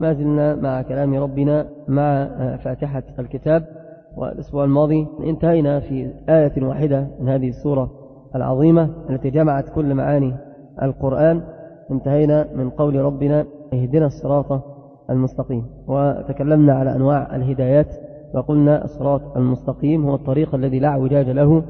ما زلنا مع كلام ربنا مع فاتحة الكتاب والأسبوع الماضي. انتهينا في آية واحدة من هذه السورة العظيمة التي جمعت كل معاني القرآن. انتهينا من قول ربنا اهدنا الصراط المستقيم. وتكلمنا على أنواع الهدايات وقلنا الصراط المستقيم هو الطريق الذي لا اعوجاج له.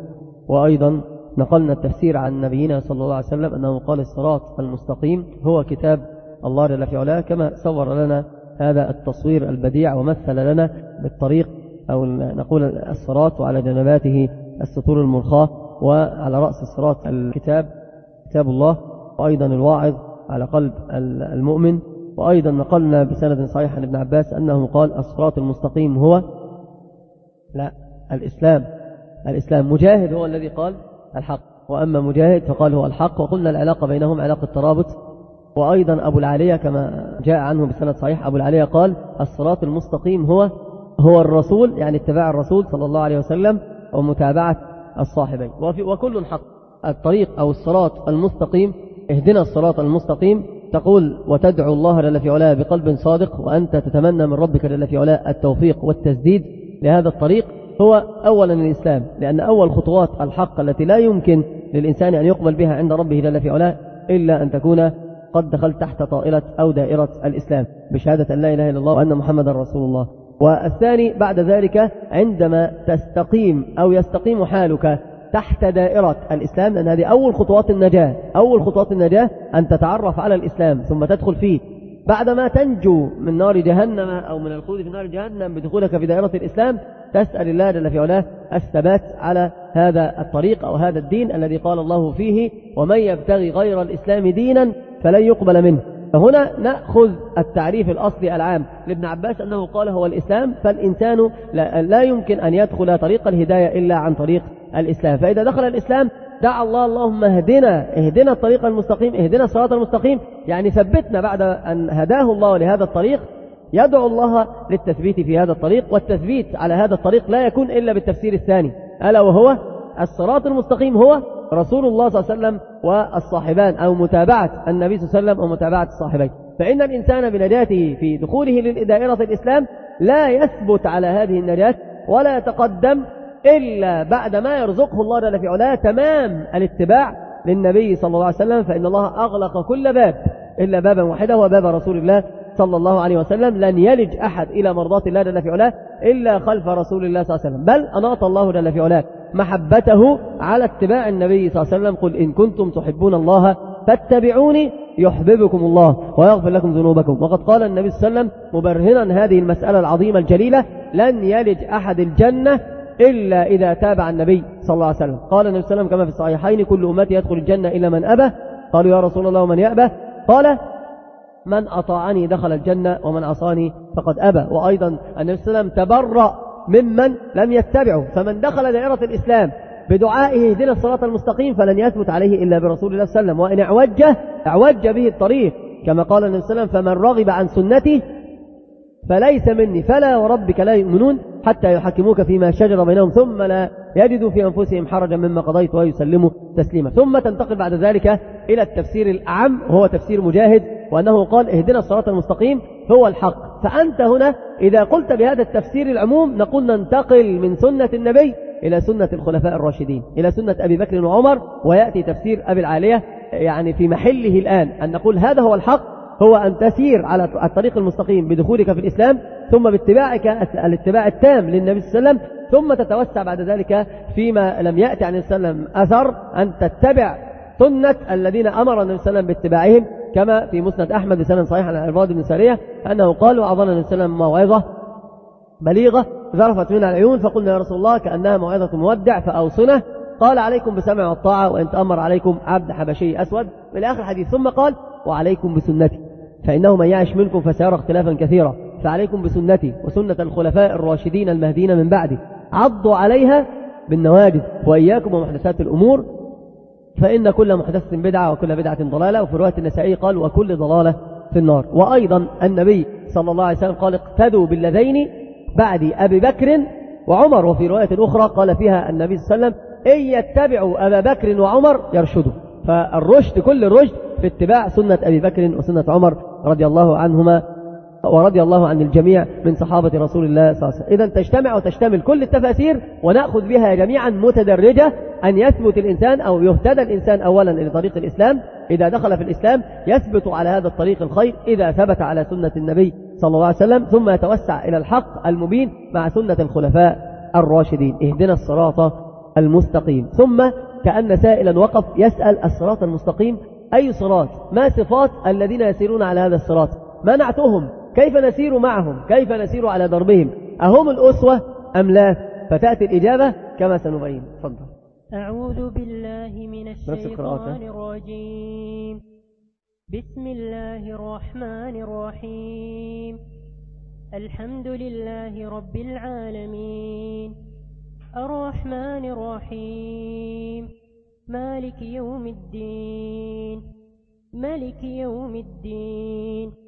وأيضا نقلنا التفسير عن نبينا صلى الله عليه وسلم أنه قال الصراط المستقيم هو كتاب الله جل في علاه كما صور لنا هذا التصوير البديع ومثل لنا بالطريق أو نقول الصراط وعلى جنباته السطور المرخاة وعلى رأس الصراط الكتاب كتاب الله وأيضا الواعظ على قلب المؤمن وأيضا نقلنا بسند صحيح عن ابن عباس أنه قال الصراط المستقيم هو لا الإسلام. الإسلام مجاهد هو الذي قال الحق وأما مجاهد فقال هو الحق وقلنا العلاقة بينهم علاقة ترابط وأيضا أبو العالية كما جاء عنه بسند صحيح أبو العالية قال الصراط المستقيم هو هو الرسول يعني اتباع الرسول صلى الله عليه وسلم ومتابعة الصاحبين. وكل حق. الطريق أو الصراط المستقيم اهدنا الصراط المستقيم. تقول وتدعو الله جل في علاه بقلب صادق وأنت تتمنى من ربك جل في علاه التوفيق والتسديد لهذا الطريق. هو أولا الإسلام لأن أول خطوات الحق التي لا يمكن للإنسان أن يقبل بها عند ربه جل في علاه إلا أن تكون قد دخلت تحت طائلة أو دائرة الإسلام بشهادة أن لا إله إلا الله وأن محمد رسول الله. والثاني بعد ذلك عندما تستقيم أو يستقيم حالك تحت دائرة الإسلام لأن هذه أول خطوات النجاة أول خطوات النجاة أن تتعرف على الإسلام ثم تدخل فيه. بعدما تنجو من نار جهنم أو من الخلود في نار جهنم بدخولك في دائرة الإسلام تسأل الله جل في علاه الثبات على هذا الطريق أو هذا الدين الذي قال الله فيه ومن يبتغي غير الإسلام دينا فلن يقبل منه. فهنا نأخذ التعريف الأصلي العام لابن عباس أنه قال هو الإسلام فالإنسان لا يمكن أن يدخل طريق الهداية إلا عن طريق الإسلام. فإذا دخل الإسلام دعا الله اللهم اهدنا اهدنا الطريق المستقيم اهدنا الصراط المستقيم. يعني ثبتنا بعد أن هداه الله لهذا الطريق. يدعو الله للتثبيت في هذا الطريق والتثبيت على هذا الطريق لا يكون إلا بالتفسير الثاني. ألا وهو الصراط المستقيم هو رسول الله صلى الله عليه وسلم والصاحبان أو متابعة النبي صلى الله عليه وسلم ومتابعة الصاحبين. فإن الإنسان بنجاته في دخوله لدائرة الإسلام لا يثبت على هذه النجاة ولا يتقدم إلا بعد ما يرزقه الله جل في علاه تمام الاتباع للنبي صلى الله عليه وسلم فإن الله أغلق كل باب إلا بابا واحدا وباب رسول الله صلى الله عليه وسلم لن يلج أحد إلى مرضات الله جل في علاه إلا خلف رسول الله صلى الله عليه وسلم. بل أناط الله جل في علاه. محبته على اتباع النبي صلى الله عليه وسلم قل إن كنتم تحبون الله فاتبعوني يحببكم الله ويغفر لكم ذنوبكم. وقد قال النبي صلى الله عليه وسلم مبرهنا هذه المسألة العظيمة الجليلة لن يلج أحد الجنة إلا إذا تابع النبي صلى الله عليه وسلم. قال النبي صلى الله عليه وسلم كما في الصحيحين كل أمتي يدخل الجنة إلا من أبى. قالوا يا رسول الله ومن يأبى؟ قال من أطاعني دخل الجنة ومن عصاني فقد أبى. وأيضا النبي صلى الله عليه وسلم تبرأ ممن لم يتبعه. فمن دخل دائرة الإسلام بدعائه اهدنا الصراط المستقيم فلن يثبت عليه إلا برسول الله صلى الله عليه وسلم. وإن اعوجه اعوج به الطريق كما قال النبي صلى الله عليه وسلم فمن رغب عن سنتي فليس مني فلا وربك لا يؤمنون حتى يحكموك فيما شجر بينهم ثم لا يجدوا في أنفسهم حرجا مما قضيت ويسلموا تسليما. ثم تنتقل بعد ذلك إلى التفسير الأعم وهو تفسير مجاهد وأنه قال اهدنا الصراط المستقيم هو الحق. فأنت هنا إذا قلت بهذا التفسير العموم نقول ننتقل من سنة النبي إلى سنة الخلفاء الراشدين إلى سنة أبي بكر وعمر ويأتي تفسير أبي العالية يعني في محله الآن أن نقول هذا هو الحق هو أن تسير على الطريق المستقيم بدخولك في الإسلام ثم باتباعك الاتباع التام للنبي صلى الله عليه وسلم ثم تتوسع بعد ذلك فيما لم يأتي عن وسلم أثر أن تتبع سنة الذين أمر النبي صلى الله عليه وسلم باتباعهم. كما في مسند أحمد بسند صحيح عن العباد بن سارية أنه قال وأعظنا النبي صلى موعظة بليغة ذرفت منها العيون فقلنا يا رسول الله كأنها موعظة مودع فأوصنا قال عليكم بسمع والطاعة وإن تأمر عليكم عبد حبشي أسود. من آخر الحديث ثم قال وعليكم بسنتي فإنه من يعش منكم فسيرى اختلافا كثيرا. فعليكم بسنتي وسنة الخلفاء الراشدين المهديين من بعدي. عضوا عليها بالنواجذ وإياكم ومحدثات الأمور. فإن كل محدثة بدعة وكل بدعة ضلالة وفي رواية النسائي قال وكل ضلالة في النار. وأيضا النبي صلى الله عليه وسلم قال اقتدوا بالذين بعد أبي بكر وعمر. وفي رواية أخرى قال فيها النبي صلى الله عليه وسلم إن يتبعوا أبا بكر وعمر يرشدوا. فالرشد كل الرشد في اتباع سنة أبي بكر وسنة عمر رضي الله عنهما. ورضي الله عن الجميع من صحابة رسول الله صلى الله عليه وسلم. إذا تجتمع وتشتمل كل التفاسير ونأخذ بها جميعا متدرجة أن يثبت الإنسان أو يهتدى الإنسان أولا إلى طريق الإسلام. إذا دخل في الإسلام يثبت على هذا الطريق الخير إذا ثبت على سنة النبي صلى الله عليه وسلم ثم يتوسع إلى الحق المبين مع سنة الخلفاء الراشدين. اهدنا الصراط المستقيم. ثم كأن سائلا وقف يسأل الصراط المستقيم أي صراط؟ ما صفات الذين يسيرون على هذا الصراط؟ ما نعتهم كيف نسير معهم؟ كيف نسير على دربهم أهم الأسوة أم لا؟ فتأتي الإجابة كما سنبين. تفضل. أعوذ بالله من الشيطان الرجيم. بسم الله الرحمن الرحيم. الحمد لله رب العالمين. الرحمن الرحيم. مالك يوم الدين. ملك يوم الدين.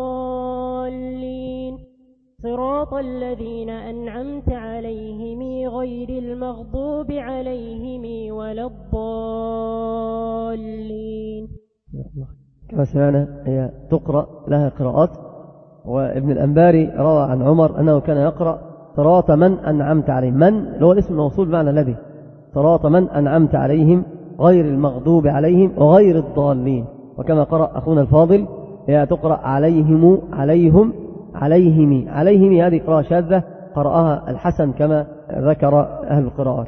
صراط الذين أنعمت عليهم غير المغضوب عليهم ولا الضالين. كما سمعنا هي تقرأ لها قراءات. وابن الأنباري روى عن عمر أنه كان يقرأ صراط من أنعمت عليهم. من؟ هو الاسم الموصول معنى الذي. صراط من أنعمت عليهم غير المغضوب عليهم وغير الضالين. وكما قرأ أخونا الفاضل هي تقرأ عليهم عليهم عليهم عليهم هذه قراءة شاذة قرأها الحسن كما ذكر أهل القراءات.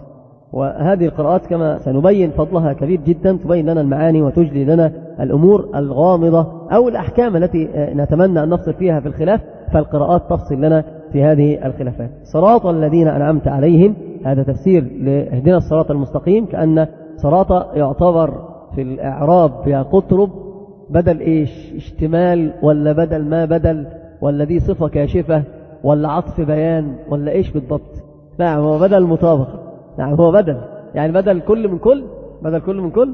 وهذه القراءات كما سنبين فضلها كبير جدا تبين لنا المعاني وتجلي لنا الأمور الغامضة أو الأحكام التي نتمنى أن نفصل فيها في الخلاف فالقراءات تفصل لنا في هذه الخلافات. صراط الذين أنعمت عليهم هذا تفسير لهدنا الصراط المستقيم كأن صراط يعتبر في الإعراب يا قطرب بدل إيش؟ اشتمال ولا بدل ما بدل؟ ولا دي صفة كاشفة ولا عطف بيان ولا إيش بالضبط؟ نعم هو بدل مطابقة نعم هو بدل. يعني بدل كل من كل بدل كل من كل.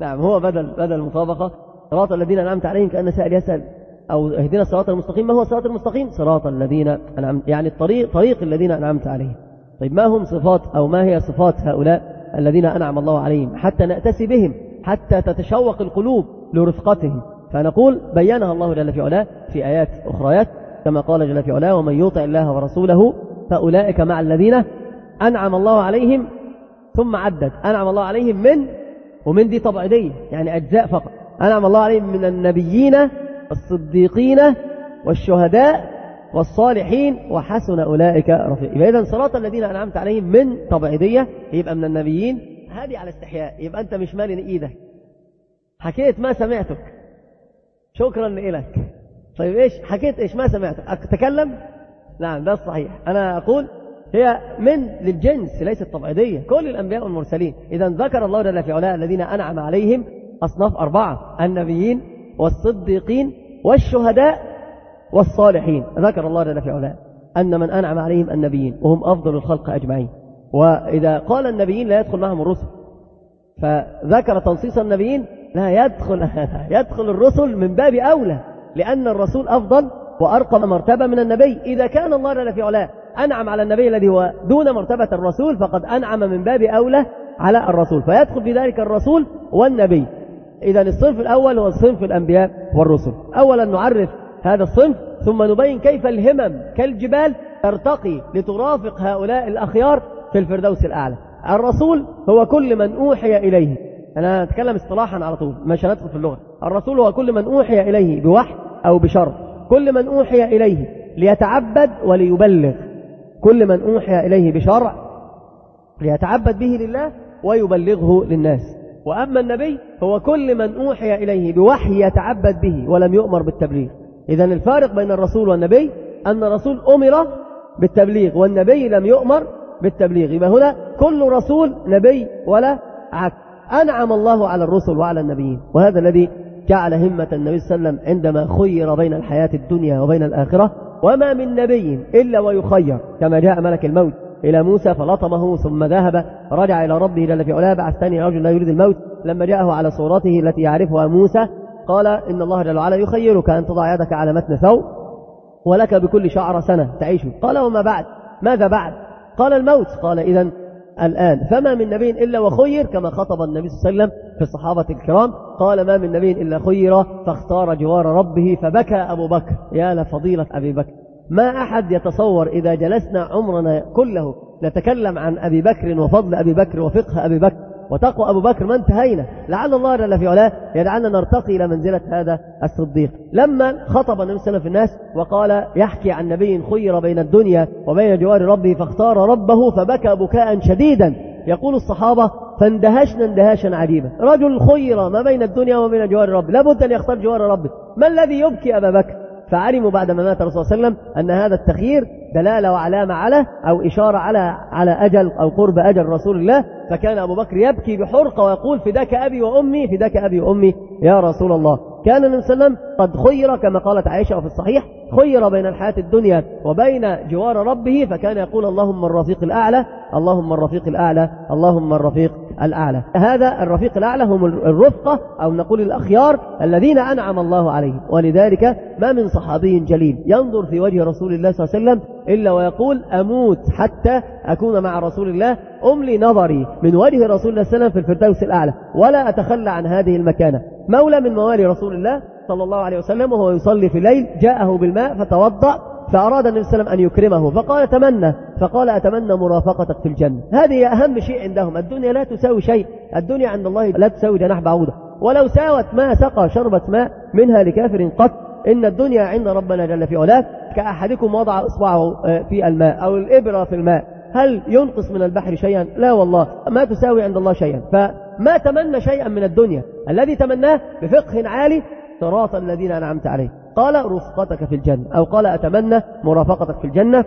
نعم هو بدل بدل مطابقة. صراط الذين أنعمت عليهم كأن سائل يسأل أو اهدنا الصراط المستقيم. ما هو الصراط المستقيم؟ صراط الذين أنعمت يعني الطريق طريق الذين أنعمت عليهم. طيب ما هم صفات أو ما هي صفات هؤلاء الذين أنعم الله عليهم؟ حتى نأتسي بهم حتى تتشوق القلوب لرفقتهم. فنقول بينها الله جل في علاه في آيات أخريات كما قال جل في علاه ومن يطع الله ورسوله فأولئك مع الذين أنعم الله عليهم ثم عدد. أنعم الله عليهم من؟ ومن دي طبعدية يعني أجزاء فقط. أنعم الله عليهم من النبيين الصديقين والشهداء والصالحين وحسن أولئك رفيق. يبقى إذا صراط الذين أنعمت عليهم من طبعيدية يبقى من النبيين. هذه على استحياء يبقى أنت مش مالي إيدك. حكيت ما سمعتك. شكرا لك طيب إيش؟ حكيت إيش؟ ما سمعتك أتكلم نعم ده الصحيح. أنا أقول هي من للجنس ليست طبعيدية كل الأنبياء والمرسلين. إذا ذكر الله جل في علاء الذين أنعم عليهم أصناف أربعة النبيين والصديقين والشهداء والصالحين. ذكر الله جل في علاه أن من أنعم عليهم النبيين وهم أفضل الخلق أجمعين. وإذا قال النبيين لا يدخل معهم الرسل. فذكر تنصيص النبيين لا يدخل يدخل الرسل من باب أولى لأن الرسول أفضل وأرقى مرتبة من النبي. إذا كان الله جل في علاه أنعم على النبي الذي هو دون مرتبة الرسول فقد أنعم من باب أولى على الرسول. فيدخل في ذلك الرسول والنبي. إذا الصنف الأول هو صنف الأنبياء والرسل. أولا نعرف هذا الصنف ثم نبين كيف الهمم كالجبال ترتقي لترافق هؤلاء الأخيار في الفردوس الأعلى. الرسول هو كل من أوحي إليه. أنا أتكلم اصطلاحا على طول مش هندخل في اللغة. الرسول هو كل من أوحي إليه بوحي أو بشر. كل من أوحي إليه ليتعبد وليبلغ. كل من أوحي إليه بشرع ليتعبد به لله ويبلغه للناس. وأما النبي هو كل من أوحي إليه بوحي يتعبد به ولم يؤمر بالتبليغ. إذا الفارق بين الرسول والنبي أن الرسول أمر بالتبليغ والنبي لم يؤمر بالتبليغ. يبقى هنا كل رسول نبي ولا عكس أنعم الله على الرسل وعلى النبيين. وهذا الذي جعل همة النبي صلى الله عليه وسلم عندما خير بين الحياة الدنيا وبين الآخرة. وما من نبي إلا ويخير. كما جاء ملك الموت إلى موسى فلطمه ثم ذهب رجع إلى ربه جل في علاه. بعثتني رجل لا يريد الموت لما جاءه على صورته التي يعرفها موسى. قال إن الله جل وعلا يخيرك أن تضع يدك على متن ثوب ولك بكل شعر سنة تعيش. قال وما بعد؟ ماذا بعد؟ قال الموت. قال إذا الآن. فما من نبي إلا وخير كما خطب النبي صلى الله عليه وسلم في الصحابة الكرام. قال ما من نبي إلا خير فاختار جوار ربه فبكى أبو بكر. يا لفضيلة أبي بكر ما أحد يتصور إذا جلسنا عمرنا كله نتكلم عن أبي بكر وفضل أبي بكر وفقه أبي بكر؟ وتقوى أبو بكر ما انتهينا. لعل الله جل في علاه يجعلنا نرتقي إلى منزلة هذا الصديق. لما خطب النبي صلى الله عليه وسلم في الناس وقال يحكي عن نبي خير بين الدنيا وبين جوار ربه فاختار ربه فبكى بكاء شديدا. يقول الصحابة فاندهشنا اندهاشا عجيبا. رجل خير ما بين الدنيا وما بين جوار ربه لابد أن يختار جوار ربه ما الذي يبكي أبا بكر؟ فعلموا بعد ما مات الرسول صلى الله عليه وسلم أن هذا التخيير دلالة وعلامة على أو إشارة على على أجل أو قرب أجل رسول الله فكان أبو بكر يبكي بحرقة ويقول فداك أبي وأمي فداك أبي وأمي يا رسول الله. كان النبي صلى الله عليه وسلم قد خير كما قالت عائشة في الصحيح خير بين الحياة الدنيا وبين جوار ربه فكان يقول اللهم الرفيق الأعلى اللهم الرفيق الأعلى اللهم الرفيق الأعلى. هذا الرفيق الأعلى هم الرفقة أو نقول الأخيار الذين أنعم الله عليهم. ولذلك ما من صحابي جليل ينظر في وجه رسول الله صلى الله عليه وسلم إلا ويقول أموت حتى أكون مع رسول الله. أملي نظري من وجه رسول الله صلى الله عليه وسلم في الفردوس الأعلى. ولا أتخلى عن هذه المكانة. مولى من موالي رسول الله صلى الله عليه وسلم وهو يصلي في الليل جاءه بالماء فتوضأ فأراد النبي صلى الله عليه وسلم أن يكرمه فقال تمنى فقال أتمنى مرافقتك في الجنة. هذه أهم شيء عندهم. الدنيا لا تساوي شيء. الدنيا عند الله لا تساوي جناح بعوضة. ولو ساوت ما سقى شربة ماء منها لكافر قط. إن الدنيا عند ربنا جل في علاه. كأحدكم وضع إصبعه في الماء أو الإبرة في الماء. هل ينقص من البحر شيئا؟ لا والله. ما تساوي عند الله شيئا. فما تمنى شيئا من الدنيا. الذي تمناه بفقه عالي صراط الذين أنعمت عليه قال رفقتك في الجنة أو قال أتمنى مرافقتك في الجنة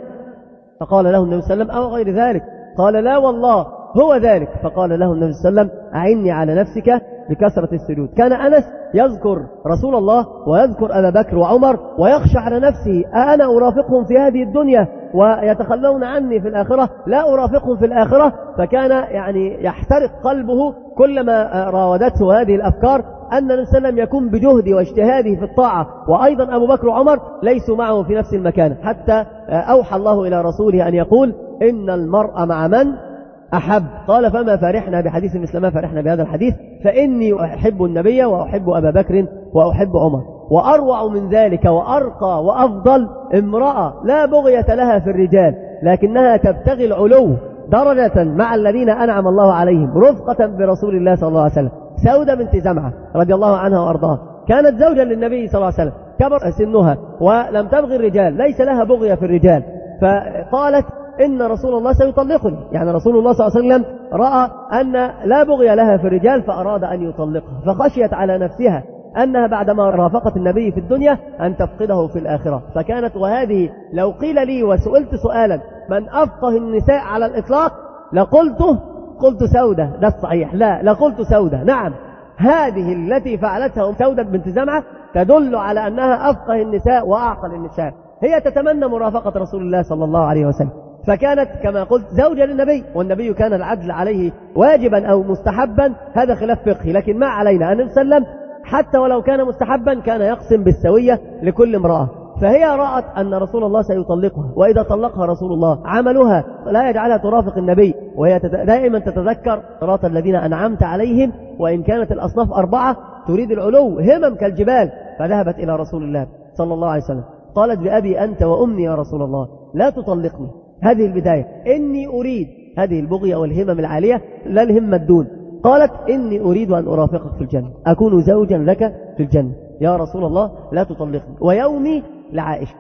فقال له النبي صلى الله عليه وسلم أو غير ذلك قال لا والله هو ذلك فقال له النبي صلى الله عليه وسلم أعني على نفسك بكثرة السجود. كان أنس يذكر رسول الله ويذكر أبا بكر وعمر ويخشى على نفسه أنا أرافقهم في هذه الدنيا ويتخلون عني في الآخرة؟ لا أرافقهم في الآخرة. فكان يعني يحترق قلبه كلما راودته هذه الأفكار أن النبي صلى الله عليه وسلم يكون بجهده واجتهاده في الطاعة. وأيضا أبو بكر وعمر ليسوا معه في نفس المكان. حتى أوحى الله إلى رسوله أن يقول إن المرء مع من أحب. قال فما فرحنا بحديث مثل ما فرحنا بهذا الحديث. فإني أحب النبي وأحب أبا بكر وأحب عمر. وأروع من ذلك وأرقى وأفضل امرأة لا بغية لها في الرجال لكنها تبتغي العلو درجة مع الذين أنعم الله عليهم رفقة برسول الله صلى الله عليه وسلم. سودة بنت زمعة رضي الله عنها وأرضاها. كانت زوجا للنبي صلى الله عليه وسلم. كبر سنها ولم تبغي الرجال ليس لها بغية في الرجال. فقالت إن رسول الله سيطلقني. يعني رسول الله صلى الله عليه وسلم رأى أن لا بغي لها في الرجال فأراد أن يطلقها فخشيت على نفسها أنها بعدما رافقت النبي في الدنيا أن تفقده في الآخرة. فكانت وهذه لو قيل لي وسئلت سؤالا من أفقه النساء على الإطلاق لقلته قلت سودة. ده الصحيح. لا لقلت سودة. نعم. هذه التي فعلتها سودة بنت زمعة تدل على أنها أفقه النساء وأعقل النساء. هي تتمنى مرافقة رسول الله صلى الله عليه وسلم. فكانت كما قلت زوجة للنبي والنبي كان العدل عليه واجبا أو مستحبا هذا خلاف فقهي لكن ما علينا أن نسلم حتى ولو كان مستحبا كان يقسم بالسوية لكل امرأة. فهي رأت أن رسول الله سيطلقها وإذا طلقها رسول الله عملها لا يجعلها ترافق النبي وهي دائما تتذكر صراط الذين أنعمت عليهم وإن كانت الأصناف أربعة تريد العلو همم كالجبال فذهبت إلى رسول الله صلى الله عليه وسلم. قالت بأبي أنت وأمي يا رسول الله لا تطلقني. هذه البداية. إني أريد هذه البغية والهمم العالية لا الهمة الدون. قالت إني أريد أن أرافقك في الجنة. أكون زوجا لك في الجنة. يا رسول الله لا تطلقني. ويومي لعائشة.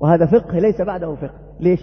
وهذا فقه ليس بعده فقه. ليش؟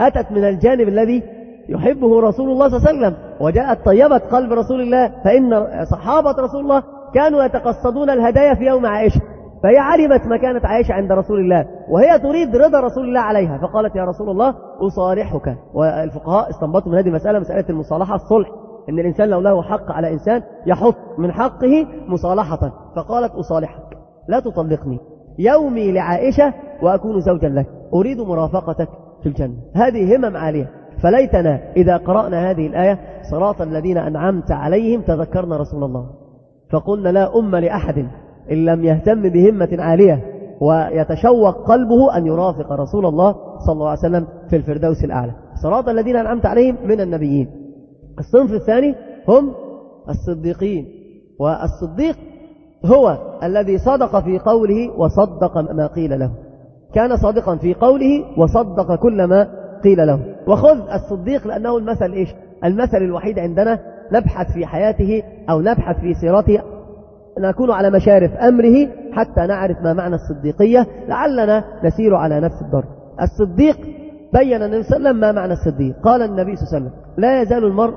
أتت من الجانب الذي يحبه رسول الله صلى الله عليه وسلم. وجاءت طيبت قلب رسول الله. فإن صحابة رسول الله كانوا يتقصدون الهدايا في يوم عائشة. فهي علمت مكانة عائشة عند رسول الله وهي تريد رضا رسول الله عليها فقالت يا رسول الله أصالحك والفقهاء استنبطوا من هذه المسألة مسألة المصالحة الصلح إن الإنسان لو له حق على إنسان يحط من حقه مصالحة فقالت أصالحك لا تطلقني يومي لعائشة وأكون زوجا لك أريد مرافقتك في الجنة هذه همم عالية فليتنا إذا قرأنا هذه الآية صراط الذين أنعمت عليهم تذكرنا رسول الله فقلنا لا أم لأحد. إن لم يهتم بهمة عالية ويتشوق قلبه أن يرافق رسول الله صلى الله عليه وسلم في الفردوس الأعلى. صراط الذين أنعمت عليهم من النبيين. الصنف الثاني هم الصديقين والصديق هو الذي صدق في قوله وصدق ما قيل له. كان صادقا في قوله وصدق كل ما قيل له. وخذ الصديق لأنه المثل إيش؟ المثل الوحيد عندنا نبحث في حياته أو نبحث في سيرته نكون على مشارف أمره حتى نعرف ما معنى الصديقية لعلنا نسير على نفس الدرب الصديق بين النبي صلى الله عليه وسلم ما معنى الصديق. قال النبي صلى الله عليه وسلم لا يزال المرء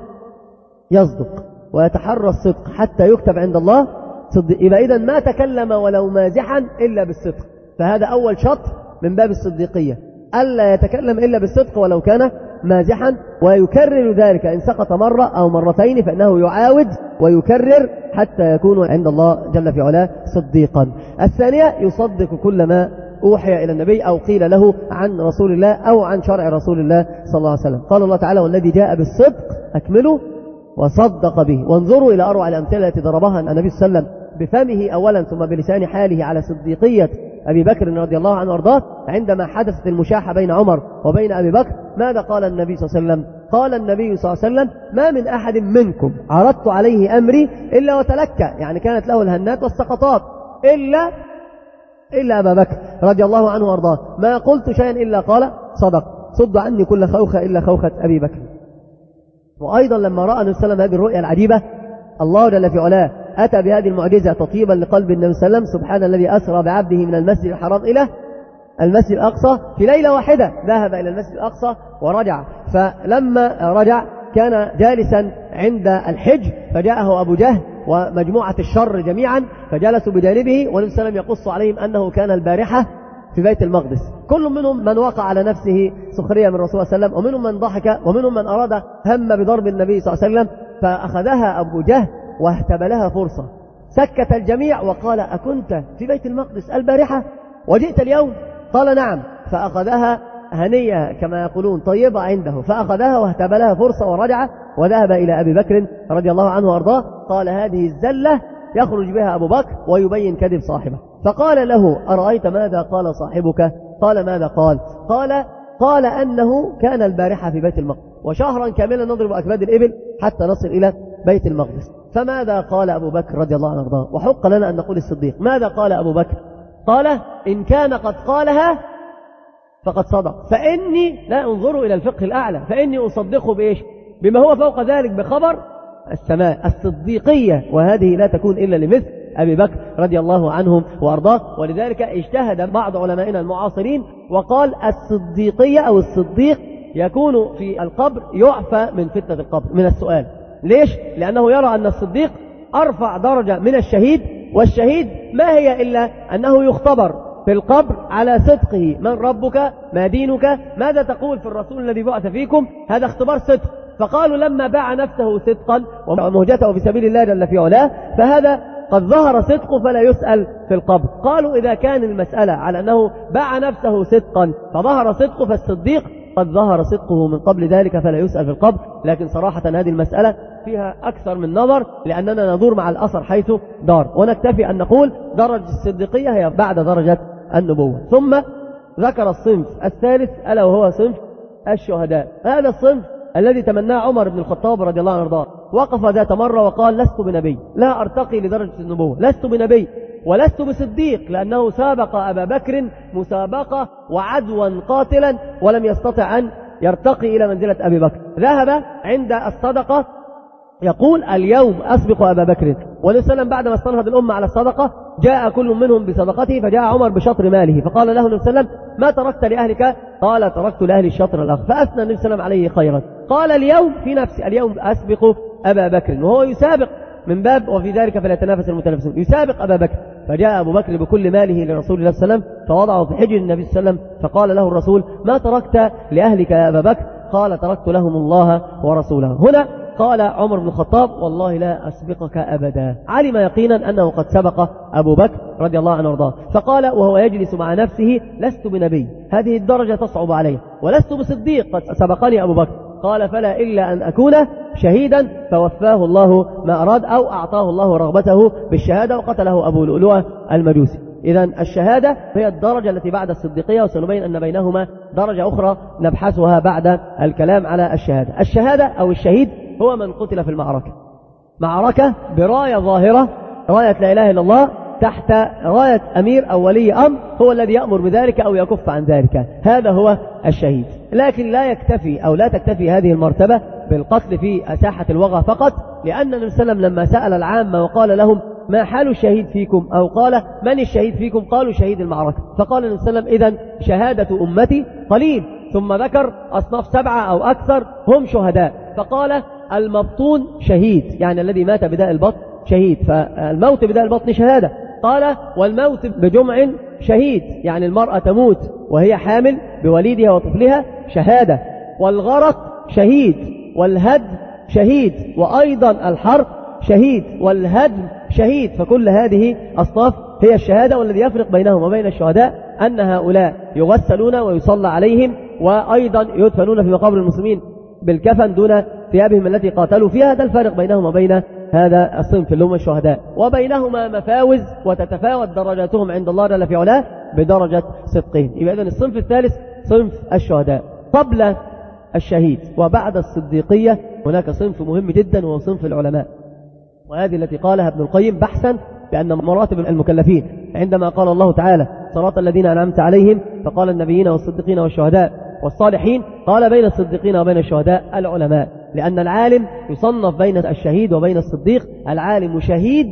يصدق ويتحرى الصدق حتى يكتب عند الله صدق يبقى إذا ما تكلم ولو مازحا إلا بالصدق. فهذا أول شط من باب الصديقية. ألا يتكلم إلا بالصدق ولو كان مازحا ويكرر ذلك إن سقط مرة أو مرتين فإنه يعاود ويكرر حتى يكون عند الله جل في علاه صديقا. الثانية يصدق كل ما أوحي إلى النبي أو قيل له عن رسول الله أو عن شرع رسول الله صلى الله عليه وسلم. قال الله تعالى والذي جاء بالصدق أكمله وصدق به. وانظروا إلى أروع الأمثلة التي ضربها النبي صلى الله عليه وسلم. بفمه أولا ثم بلسان حاله على صديقية أبي بكر رضي الله عنه وأرضاه عندما حدثت المشاحة بين عمر وبين أبي بكر ماذا قال النبي صلى الله عليه وسلم؟ قال النبي صلى الله عليه وسلم ما من أحد منكم عرضت عليه أمري إلا وتلكى يعني كانت له الهنات والسقطات إلا إلا أبا بكر رضي الله عنه وأرضاه. ما قلت شيئا إلا قال صدق. صد عني كل خوخة إلا خوخة أبي بكر. وأيضا لما رأى النبي صلى الله عليه وسلم هذه الرؤيا العجيبة الله جل في علاه أتى بهذه المعجزة تطيبا لقلب النبي صلى الله عليه وسلم سبحان الذي أسرى بعبده من المسجد الحرام إلى المسجد الأقصى في ليلة واحدة ذهب إلى المسجد الأقصى ورجع. فلما رجع كان جالسا عند الحج فجاءه أبو جهل ومجموعة الشر جميعا فجلسوا بجانبه والنبي صلى الله عليه وسلم يقص عليهم أنه كان البارحة في بيت المقدس. كل منهم من وقع على نفسه سخرية من الرسول صلى الله عليه وسلم ومنهم من ضحك ومنهم من أراد هم بضرب النبي صلى الله عليه وسلم فأخذها أبو جهل واهتبلها فرصة. سكت الجميع وقال أكنت في بيت المقدس البارحة؟ وجئت اليوم؟ قال نعم. فأخذها هنية كما يقولون طيبة عنده. فأخذها واهتبلها فرصة ورجع وذهب إلى أبي بكر رضي الله عنه وأرضاه. قال هذه الزلة يخرج بها أبو بكر ويبين كذب صاحبه. فقال له أرأيت ماذا قال صاحبك؟ قال ماذا قال؟ قال قال أنه كان البارحة في بيت المقدس. وشهرا كاملا نضرب أكباد الإبل حتى نصل إلى بيت المقدس. فماذا قال أبو بكر رضي الله عنه وارضاه؟ وحق لنا أن نقول الصديق. ماذا قال أبو بكر؟ قال إن كان قد قالها فقد صدق. فإني لا انظروا إلى الفقه الأعلى. فإني أصدقه بإيش؟ بما هو فوق ذلك بخبر السماء الصديقية. وهذه لا تكون إلا لمثل أبي بكر رضي الله عنهم وأرضاه. ولذلك اجتهد بعض علمائنا المعاصرين وقال الصديقية أو الصديق يكون في القبر يعفى من فتنة القبر. من السؤال. ليش؟ لأنه يرى أن الصديق أرفع درجة من الشهيد والشهيد ما هي إلا أنه يختبر في القبر على صدقه. من ربك؟ ما دينك؟ ماذا تقول في الرسول الذي بعث فيكم؟ هذا اختبار صدق. فقالوا لما باع نفسه صدقا ومهجته في سبيل الله جل في علاه فهذا قد ظهر صدقه فلا يسأل في القبر. قالوا إذا كان المسألة على أنه باع نفسه صدقا فظهر صدقه فالصديق قد ظهر صدقه من قبل ذلك فلا يسأل في القبر لكن صراحة هذه المسألة فيها أكثر من نظر لأننا ندور مع الأثر حيث دار. ونكتفي أن نقول درجة الصديقية هي بعد درجة النبوة. ثم ذكر الصنف الثالث ألا وهو صنف الشهداء. هذا الصنف الذي تمناه عمر بن الخطاب رضي الله عنه وارضاه. وقف ذات مرة وقال لست بنبي لا أرتقي لدرجة النبوة لست بنبي. ولست بصديق لأنه سابق أبا بكر مسابقة وعدوا قاتلا ولم يستطع أن يرتقي إلى منزلة أبي بكر. ذهب عند الصدقة يقول اليوم أسبق أبا بكر. والنبي بعد ما استنهض الأمة على الصدقة جاء كل منهم بصدقته فجاء عمر بشطر ماله فقال له النبي صلى الله عليه وسلم ما تركت لأهلك؟ قال تركت لأهلي الشطر الآخر فأثنى النبي صلى الله عليه وسلم عليه خيرا. قال اليوم في نفسي اليوم أسبق أبا بكر. وهو يسابق من باب وفي ذلك فليتنافس المتنافسون. يسابق أبا بكر. فجاء أبو بكر بكل ماله لرسول الله صلى الله عليه وسلم فوضعه في حجر النبي صلى الله عليه وسلم فقال له الرسول ما تركت لأهلك يا أبا بكر؟ قال تركت لهم الله ورسوله. هنا قال عمر بن الخطاب والله لا أسبقك أبدا. علم يقينا أنه قد سبق أبو بكر رضي الله عنه وأرضاه فقال وهو يجلس مع نفسه لست بنبي. هذه الدرجة تصعب عليه ولست بصديق قد سبقني أبو بكر. قال فلا إلا أن أكون شهيدا فوفاه الله ما أراد أو أعطاه الله رغبته بالشهادة وقتله أبو لؤلؤة المجوسي. إذا الشهادة هي الدرجة التي بعد الصديقية وسنبين أن بينهما درجة أخرى نبحثها بعد الكلام على الشهادة. الشهادة أو الشهيد هو من قتل في المعركة. معركة براية ظاهرة راية لا إله إلا الله تحت راية أمير أو ولي أمر هو الذي يأمر بذلك أو يكف عن ذلك. هذا هو الشهيد. لكن لا يكتفي أو لا تكتفي هذه المرتبة بالقتل في ساحة الوغى فقط لأن النبي صلى الله عليه وسلم لما سأل العامة وقال لهم ما حال الشهيد فيكم؟ أو قال من الشهيد فيكم؟ قالوا شهيد المعركة. فقال النبي صلى الله عليه وسلم إذن شهادة أمتي قليل ثم ذكر أصناف سبعة أو أكثر هم شهداء. فقال المبطون شهيد يعني الذي مات بداء البطن شهيد. فالموت بداء البطن شهادة. قال والموت بجمع شهيد يعني المرأة تموت وهي حامل بوليدها وطفلها شهادة. والغرق شهيد والهد شهيد وأيضا الحرق شهيد والهدم شهيد. فكل هذه أصناف هي الشهادة والذي يفرق بينهم وبين الشهداء أن هؤلاء يغسلون ويصلى عليهم وأيضا يدفنون في مقابر المسلمين بالكفن دون ثيابهم التي قاتلوا. فيها هذا الفارق بينهم وبين هذا الصنف اللي هم الشهداء. وبينهما مفاوز وتتفاوت درجاتهم عند الله جل في علاه بدرجة صدقهم. يبقى إذن الصنف الثالث صنف الشهداء. قبل الشهيد وبعد الصديقية هناك صنف مهم جدا وهو صنف العلماء. وهذه التي قالها ابن القيم بحثا بأن مراتب المكلفين. عندما قال الله تعالى صراط الذين أنعمت عليهم فقال النبيين والصديقين والشهداء والصالحين. قال بين الصديقين وبين الشهداء العلماء. لأن العالم يصنف بين الشهيد وبين الصديق العالم شهيد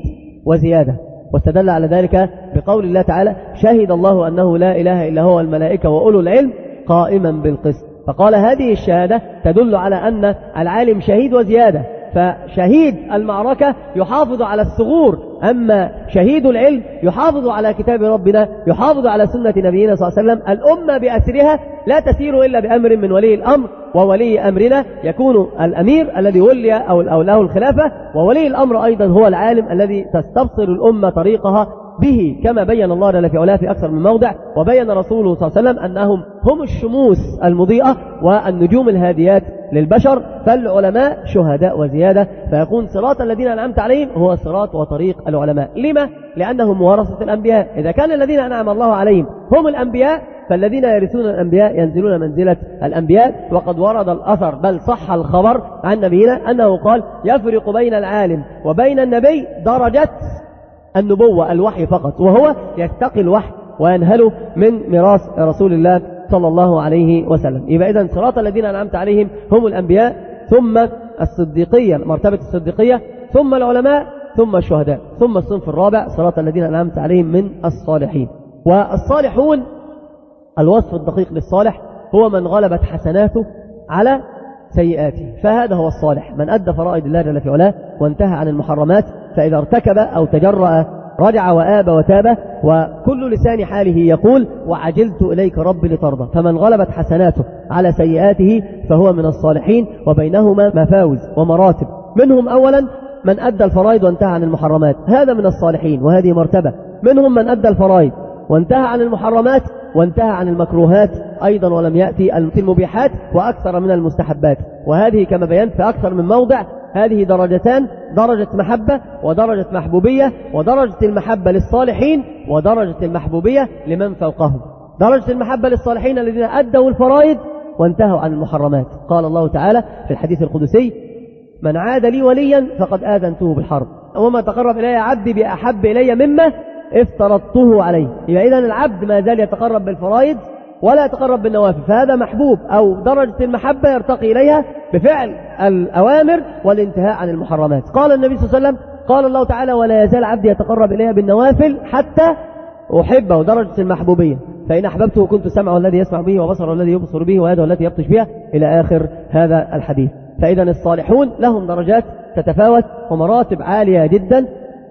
وزيادة. واستدل على ذلك بقول الله تعالى شهد الله أنه لا إله إلا هو الملائكة وأولو العلم قائما بالقسط. فقال هذه الشهادة تدل على أن العالم شهيد وزيادة. فشهيد المعركة يحافظ على الثغور أما شهيد العلم يحافظ على كتاب ربنا يحافظ على سنة نبينا صلى الله عليه وسلم. الأمة بأسرها لا تسير إلا بأمر من ولي الأمر وولي أمرنا يكون الأمير الذي ولي أو له الخلافة وولي الأمر أيضا هو العالم الذي تستبصر الأمة طريقها به كما بين الله جل في علاه في أكثر من موضع وبين رسوله صلى الله عليه وسلم أنهم هم الشموس المضيئة والنجوم الهاديات للبشر فالعلماء شهداء وزيادة فيكون صراط الذين أنعمت عليهم هو صراط وطريق العلماء لما؟ لأنهم ورثة الأنبياء إذا كان الذين أنعم الله عليهم هم الأنبياء فالذين يرثون الأنبياء ينزلون منزلة الأنبياء وقد ورد الأثر بل صح الخبر عن نبينا أنه قال يفرق بين العالم وبين النبي درجة النبوة الوحي فقط وهو يتقي الوحي وينهل من ميراث رسول الله صلى الله عليه وسلم. يبقى إذن صراط الذين أنعمت عليهم هم الأنبياء ثم الصديقية مرتبة الصديقية ثم العلماء ثم الشهداء ثم الصنف الرابع صراط الذين أنعمت عليهم من الصالحين. والصالحون الوصف الدقيق للصالح هو من غلبت حسناته على سيئاته فهذا هو الصالح. من أدى فرائض الله جل في علاه وانتهى عن المحرمات فإذا ارتكب أو تجرأ رجع وآب وتاب وكل لسان حاله يقول وعجلت إليك ربي لترضى. فمن غلبت حسناته على سيئاته فهو من الصالحين وبينهما مفاوز ومراتب. منهم أولا من أدى الفرائض وانتهى عن المحرمات هذا من الصالحين وهذه مرتبة. منهم من أدى الفرائض وانتهى عن المحرمات وانتهى عن المكروهات أيضا ولم يأتي المبيحات وأكثر من المستحبات. وهذه كما بينت في أكثر من موضع هذه درجتان درجة محبة ودرجة محبوبية ودرجة المحبة للصالحين ودرجة المحبوبية لمن فوقهم. درجة المحبة للصالحين الذين أدوا الفرائض وانتهوا عن المحرمات. قال الله تعالى في الحديث القدسي من عاد لي وليا فقد آذنته بالحرب. وما تقرب إلي عبدي بأحب إلي مما افترضته عليه. يبقى إذا العبد ما زال يتقرب بالفرائض ولا يتقرب بالنوافل فهذا محبوب أو درجة المحبة يرتقي إليها بفعل الأوامر والانتهاء عن المحرمات. قال النبي صلى الله عليه وسلم قال الله تعالى ولا يزال عبدي يتقرب إليها بالنوافل حتى أحبه. درجة المحبوبية. فإن أحببته كنت سمعه الذي يسمع به وبصره الذي يبصر به ويده التي يبطش بها إلى آخر هذا الحديث. فإذا الصالحون لهم درجات تتفاوت ومراتب عالية جدا.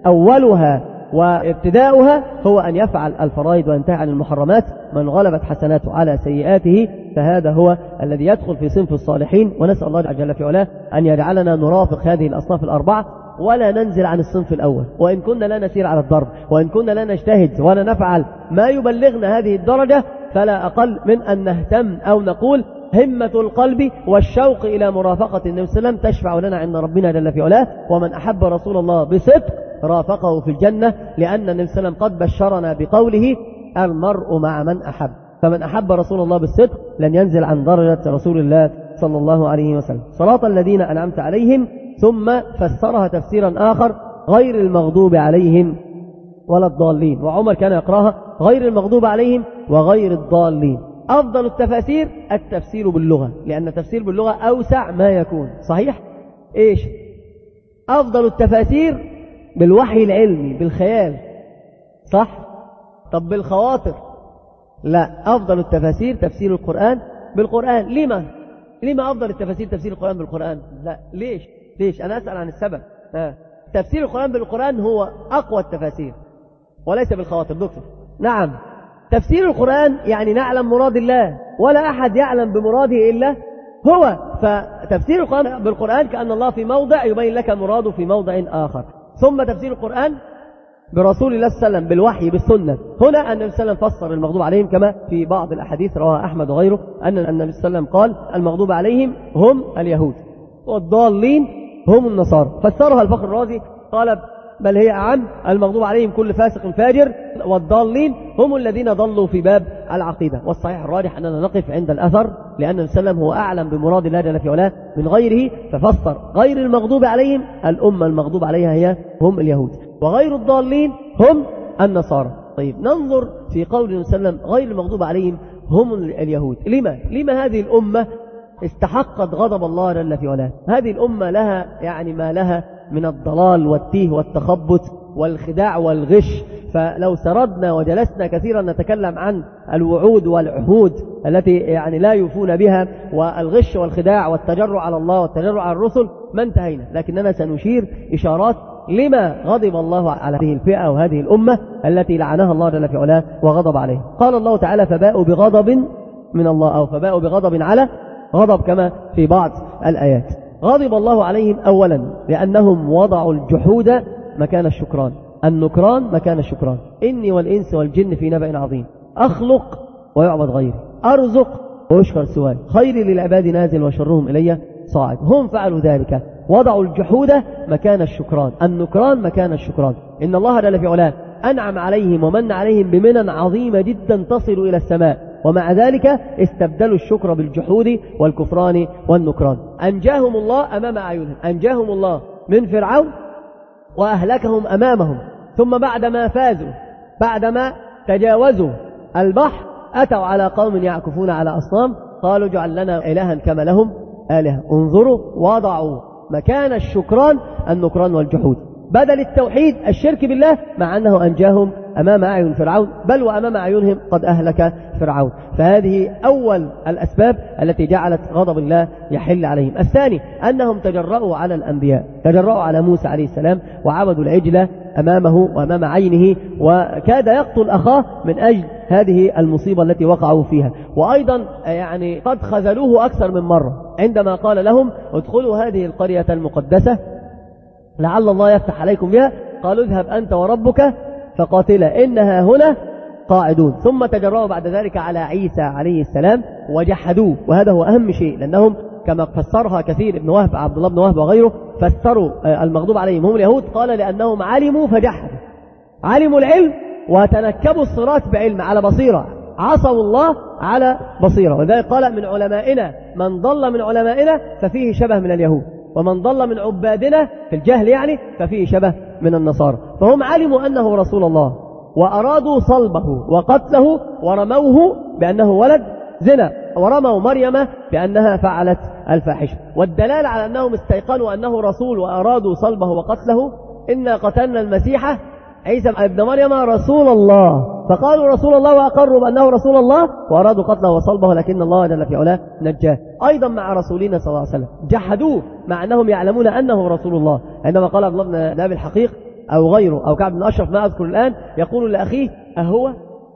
أولها وابتداؤها هو أن يفعل الفرائض وينتهي عن المحرمات من غلبت حسناته على سيئاته فهذا هو الذي يدخل في صنف الصالحين ونسأل الله جل في علاه أن يجعلنا نرافق هذه الأصناف الأربعة ولا ننزل عن الصنف الأول وإن كنا لا نسير على الضرب وإن كنا لا نجتهد ولا نفعل ما يبلغنا هذه الدرجة فلا أقل من أن نهتم أو نقول همة القلب والشوق إلى مرافقة النبي صلى الله عليه وسلم تشفع لنا عند ربنا جل في علاه. ومن أحب رسول الله بصدق رافقه في الجنة لأن النبي صلى الله عليه وسلم قد بشرنا بقوله المرء مع من أحب. فمن أحب رسول الله بالصدق لن ينزل عن درجة رسول الله صلى الله عليه وسلم. صلاة الذين أنعمت عليهم ثم فسرها تفسيرا آخر غير المغضوب عليهم ولا الضالين. وعمر كان يقرأها غير المغضوب عليهم وغير الضالين. أفضل التفاسير التفسير باللغة لأن التفسير باللغة أوسع ما يكون صحيح؟ إيش؟ أفضل التفاسير بالوحي العلمي بالخيال صح؟ طب بالخواطر لا أفضل التفاسير تفسير القرآن بالقرآن لما؟ لما أفضل التفاسير تفسير القرآن بالقرآن؟ لا ليش؟ ليش؟ أنا أسأل عن السبب ها. تفسير القرآن بالقرآن هو أقوى التفاسير وليس بالخواطر دكتور نعم تفسير القرآن يعني نعلم مراد الله ولا أحد يعلم بمراده إلا هو. فتفسير القرآن بالقرآن كأن الله في موضع يبين لك مراده في موضع آخر. ثم تفسير القرآن برسول الله صلى الله عليه وسلم بالوحي بالسنة. هنا النبي صلى الله عليه وسلم فسر المغضوب عليهم كما في بعض الأحاديث رواها أحمد وغيره أن النبي صلى الله عليه وسلم قال المغضوب عليهم هم اليهود والضالين هم النصارى. فسرها الفخر الرازي قال بل هي أعم. المغضوب عليهم كل فاسق فاجر. والضالين هم الذين ضلوا في باب العقيدة. والصحيح الراجح أننا نقف عند الأثر لأن السلام هو أعلم بمراد الله جل في علاه من غيره ففسر غير المغضوب عليهم. الأمة المغضوب عليها هي هم اليهود. وغير الضالين هم النصارى. طيب ننظر في قول وسلم غير المغضوب عليهم هم اليهود. لما؟ لما هذه الأمة استحقت غضب الله جل في علاه؟ هذه الأمة لها يعني ما لها من الضلال والتيه والتخبط والخداع والغش. فلو سردنا وجلسنا كثيرا نتكلم عن الوعود والعهود التي يعني لا يوفون بها والغش والخداع والتجرع على الله والتجرع على الرسل ما انتهينا. لكننا سنشير إشارات لما غضب الله على هذه الفئة وهذه الأمة التي لعنها الله جل في علاه وغضب عليها قال الله تعالى فباءوا بغضب من الله أو فباءوا بغضب على غضب كما في بعض الآيات. غضب الله عليهم أولا لأنهم وضعوا الجحود مكان الشكران. النكران مكان الشكران. إني والإنس والجن في نبأ عظيم. أخلق ويعبد غيري. أرزق ويشكر سواي. خيري للعباد نازل وشرهم إلي صاعد. هم فعلوا ذلك. وضعوا الجحود مكان الشكران. النكران مكان الشكران. إن الله جل في علاه أنعم عليهم ومن عليهم بمنن عظيمة جدا تصل إلى السماء. ومع ذلك استبدلوا الشكر بالجحود والكفران والنكران. أنجاهم الله أمام أعينهم. أنجاهم الله من فرعون وأهلكهم أمامهم. ثم بعدما فازوا بعدما تجاوزوا البحر أتوا على قوم يعكفون على أصنام قالوا اجعل لنا إلها كما لهم آلهة. انظروا وضعوا مكان الشكران النكران والجحود. بدل التوحيد الشرك بالله مع أنه أنجاهم أمام أعين فرعون بل وأمام أعينهم قد أهلك فرعون. فهذه أول الأسباب التي جعلت غضب الله يحل عليهم. الثاني أنهم تجرؤوا على الأنبياء تجرؤوا على موسى عليه السلام وعبدوا العجلة أمامه وأمام عينه وكاد يقتل أخاه من أجل هذه المصيبة التي وقعوا فيها. وأيضا يعني قد خذلوه أكثر من مرة. عندما قال لهم ادخلوا هذه القرية المقدسة لعل الله يفتح عليكم بها. قالوا اذهب أنت وربك فقاتلا. إنها هنا قاعدون. ثم تجرؤوا بعد ذلك على عيسى عليه السلام وجحدوه. وهذا هو أهم شيء لأنهم كما فسرها كثير ابن وهب عبد الله بن وهب وغيره فسروا المغضوب عليهم. هم اليهود قال لأنهم علموا فجحدوا. علموا العلم وتنكبوا الصراط بعلم على بصيرة. عصوا الله على بصيرة. ولذلك قال من علمائنا من ضل من علمائنا ففيه شبه من اليهود. ومن ضل من عبادنا في الجهل يعني ففيه شبه من النصارى. فهم علموا أنه رسول الله وأرادوا صلبه وقتله ورموه بأنه ولد زنا ورموا مريم بأنها فعلت الفاحشة. والدلال على أنهم استيقنوا أنه رسول وأرادوا صلبه وقتله إنا قتلنا المسيح عيسى ابن مريم رسول الله. فقالوا رسول الله وأقروا بأنه رسول الله وأرادوا قتله وصلبه لكن الله جل في علاه نجاه. أيضا مع رسولنا صلى الله عليه وسلم. جحدوه مع أنهم يعلمون أنه رسول الله. عندما قال عبد الله بن أبي الحقيق أو غيره أو كعب بن أشرف ما أذكر الآن يقول لأخيه أهو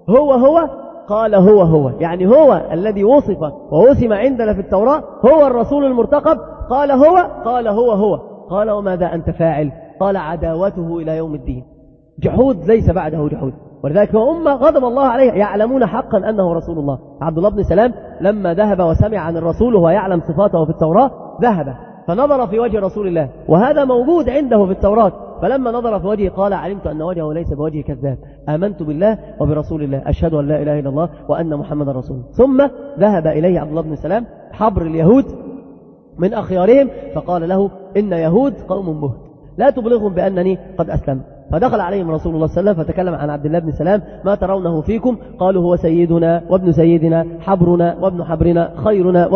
هو هو؟ قال هو هو. يعني هو الذي وصف ووسم عندنا في التوراة هو الرسول المرتقب. قال هو قال هو هو. قال وماذا أنت فاعل؟ قال عداوته إلى يوم الدين. جحود ليس بعده جحود. ولذلك أمة غضب الله عليها. يعلمون حقا أنه رسول الله. عبد الله بن سلام لما ذهب وسمع عن الرسول وهو يعلم صفاته في التوراة ذهب. فنظر في وجه رسول الله. وهذا موجود عنده في التوراة. فلما نظر في وجهه قال علمت أن وجهه ليس بوجه كذاب. آمنت بالله وبرسول الله. أشهد أن لا إله إلا الله وأن محمد رسول ثم ذهب إليه عبد الله بن سلام حبر اليهود من أخيارهم فقال له إن يهود قوم مهد. لا تبلغهم بأنني قد أسلم فدخل عليهم رسول الله صلى الله عليه وسلم فتكلم عن عبد الله بن سلام ما ترونه فيكم؟ قالوا هو سيدنا وابن سيدنا حبرنا وابن حبرنا خيرنا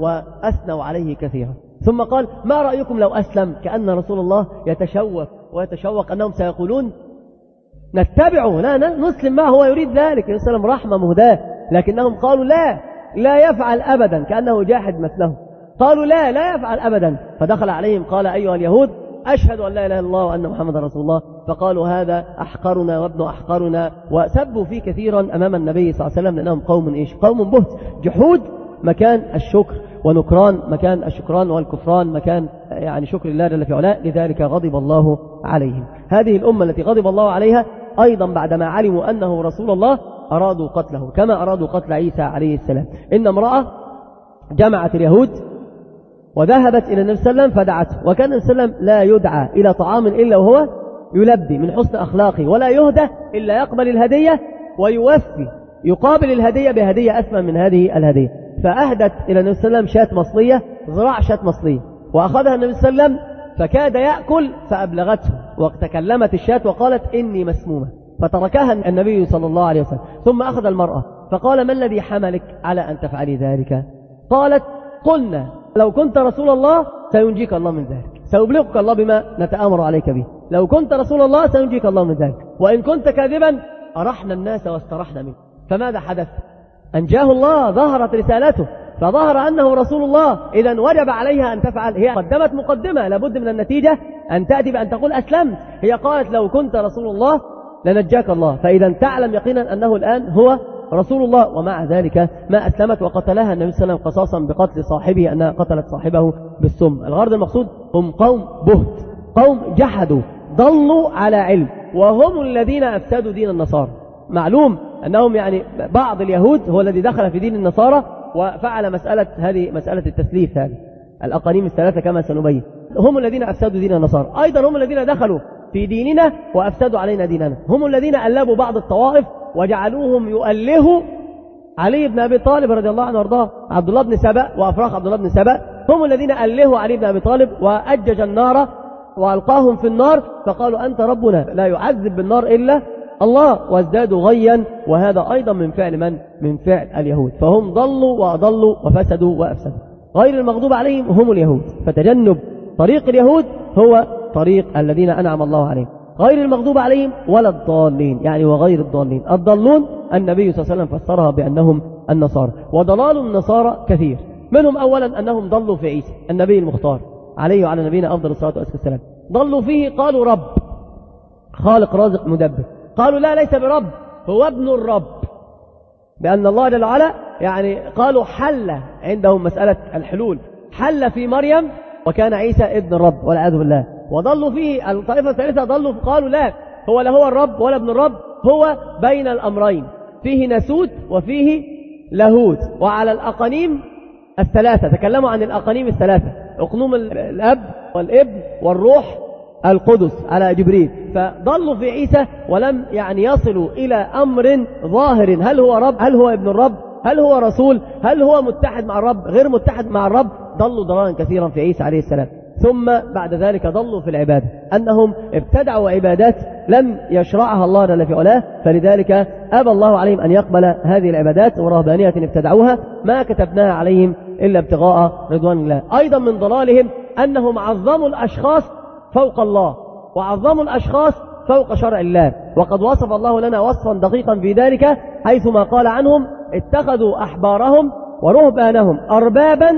وأثنوا عليه كثيرا. ثم قال ما رأيكم لو أسلم؟ كأن رسول الله يتشوق ويتشوق أنهم سيقولون نتبعه لا نسلم معه هو يريد ذلك. يسلم رحمة مهداة لكنهم قالوا لا لا يفعل أبدا كأنه جاحد مثله. قالوا لا لا يفعل أبدا. فدخل عليهم قال أيها اليهود أشهد أن لا إله إلا الله وأن محمد رسول الله. فقالوا هذا أحقرنا وابن أحقرنا. وسبوا فيه كثيرا أمام النبي صلى الله عليه وسلم لأنهم قوم إيش؟ قوم بهت. جحود مكان الشكر ونكران مكان الشكران والكفران مكان يعني شكر الله جل في علاه. لذلك غضب الله عليهم. هذه الأمة التي غضب الله عليها أيضا بعدما علموا أنه رسول الله أرادوا قتله كما أرادوا قتل عيسى عليه السلام. إن امرأة جمعت اليهود وذهبت إلى النبي صلى الله عليه وسلم فدعته وكان النبي صلى الله عليه وسلم لا يدعى إلى طعام إلا وهو يلبي من حسن أخلاقه ولا يهدى إلا يقبل الهدية ويوفي يقابل الهدية بهدية أثمن من هذه الهدية. فأهدت إلى النبي صلى الله عليه وسلم شاة مصلية ذراع شاة مصلية وأخذها النبي صلى الله عليه وسلم فكاد يأكل فأبلغته وتكلمت الشاة وقالت إني مسمومة. فتركها النبي صلى الله عليه وسلم. ثم أخذ المرأة فقال ما الذي حملك على أن تفعلي ذلك؟ قالت قلنا لو كنت رسول الله سينجيك الله من ذلك. سيبلغك الله بما نتآمر عليك به. لو كنت رسول الله سينجيك الله من ذلك. وإن كنت كاذبا أرحنا الناس واسترحنا منه. فماذا حدث؟ أنجاه الله ظهرت رسالته فظهر أنه رسول الله. إذا وجب عليها أن تفعل. هي قدمت مقدمة. لابد من النتيجة أن تأتي بأن تقول أسلمت. هي قالت لو كنت رسول الله لنجاك الله. فإذا تعلم يقينا أنه الآن هو رسول الله ومع ذلك ما أسلمت وقتلها النبي صلى الله عليه وسلم قصاصا بقتل صاحبه أنها قتلت صاحبه بالسم. الغرض المقصود هم قوم بهت قوم جحدوا ضلوا على علم وهم الذين أفسدوا دين النصارى. معلوم أنهم يعني بعض اليهود هو الذي دخل في دين النصارى وفعل مسألة هذه مسألة التسليف هذه. الأقانيم الثلاثة كما سنبين. هم الذين أفسدوا دين النصارى. أيضا هم الذين دخلوا في ديننا وأفسدوا علينا ديننا. هم الذين ألبوا بعض الطوائف وجعلوهم يؤلهوا علي بن أبي طالب رضي الله عنه وأرضاه عبد الله بن سبأ وأفراخ عبد الله بن سبأ هم الذين ألهوا علي بن أبي طالب وأجج النار وألقاهم في النار فقالوا أنت ربنا لا يعذب بالنار إلا الله وازدادوا غيا وهذا أيضا من فعل من؟ من فعل اليهود. فهم ضلوا وأضلوا وفسدوا وأفسدوا. غير المغضوب عليهم هم اليهود. فتجنب طريق اليهود هو طريق الذين أنعم الله عليهم. غير المغضوب عليهم ولا الضالين يعني وغير الضالين. الضالون النبي صلى الله عليه وسلم فسرها بأنهم النصارى. وضلال النصارى كثير. منهم أولا أنهم ضلوا في عيسى النبي المختار عليه وعلى نبينا أفضل الصلاة والسلام. ضلوا فيه قالوا رب. خالق رازق مدبر. قالوا لا ليس برب هو ابن الرب. بأن الله جل وعلا يعني قالوا حل عندهم مسألة الحلول. حل في مريم وكان عيسى ابن الرب والعياذ بالله. وضلوا فيه الطائفة الثالثة ضلوا قالوا لا هو لا هو الرب ولا ابن الرب هو بين الأمرين فيه نسوت وفيه لاهوت. وعلى الأقانيم الثلاثة تكلموا عن الأقانيم الثلاثة أقنوم الأب والإبن والروح القدس على جبريل. فضلوا في عيسى ولم يعني يصلوا إلى أمر ظاهر. هل هو رب؟ هل هو ابن الرب؟ هل هو رسول؟ هل هو متحد مع الرب؟ غير متحد مع الرب؟ ضلوا ضلالا كثيرا في عيسى عليه السلام. ثم بعد ذلك ضلوا في العبادة. أنهم ابتدعوا عبادات لم يشرعها الله جل في علاه فلذلك أبى الله عليهم أن يقبل هذه العبادات ورهبانية ابتدعوها. ما كتبناها عليهم إلا ابتغاء رضوان الله. أيضا من ضلالهم أنهم عظموا الأشخاص فوق الله وعظموا الأشخاص فوق شرع الله. وقد وصف الله لنا وصفا دقيقا في ذلك حيثما قال عنهم اتخذوا أحبارهم ورهبانهم أربابا